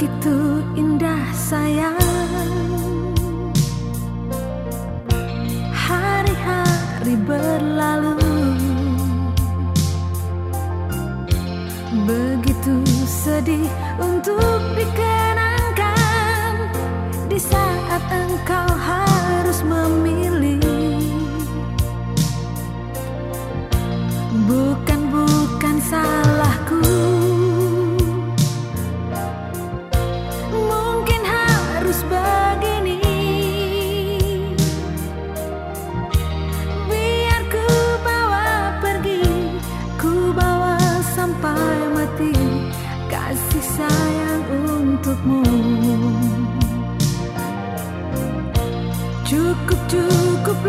Begitu indah sayang. Hari-hari berlalu. Begitu sedih untuk dikenangkan untukmu Cukup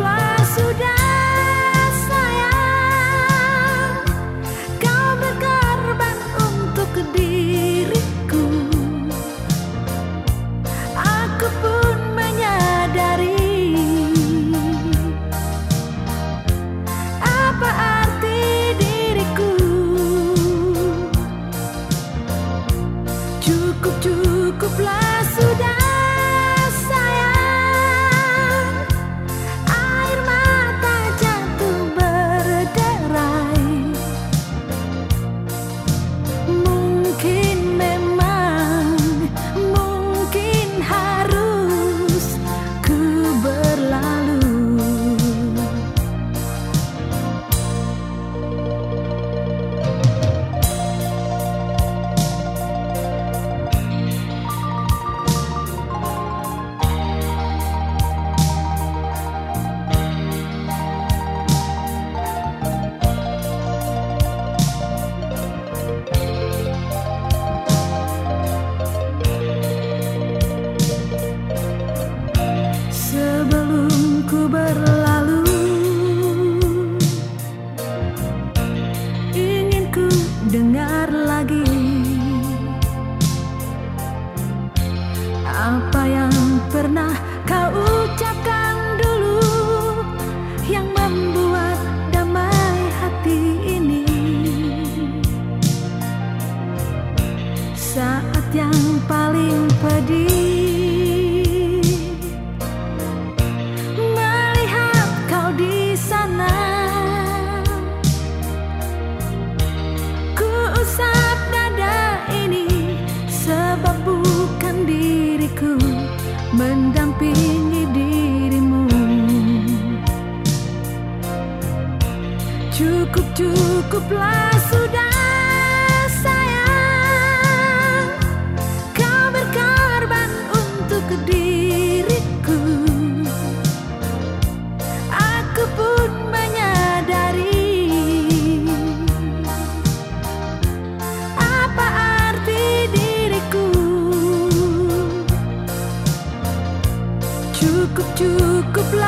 dengar lagi. Apa yang pernah kau ucapkan dulu Yang membuat damai hati ini? Saat yang paling pedih Cukup cukuplah sudah sayang. Kau berkorban untuk diriku. Aku pun menyadari. Apa arti diriku? Cukup-cukuplah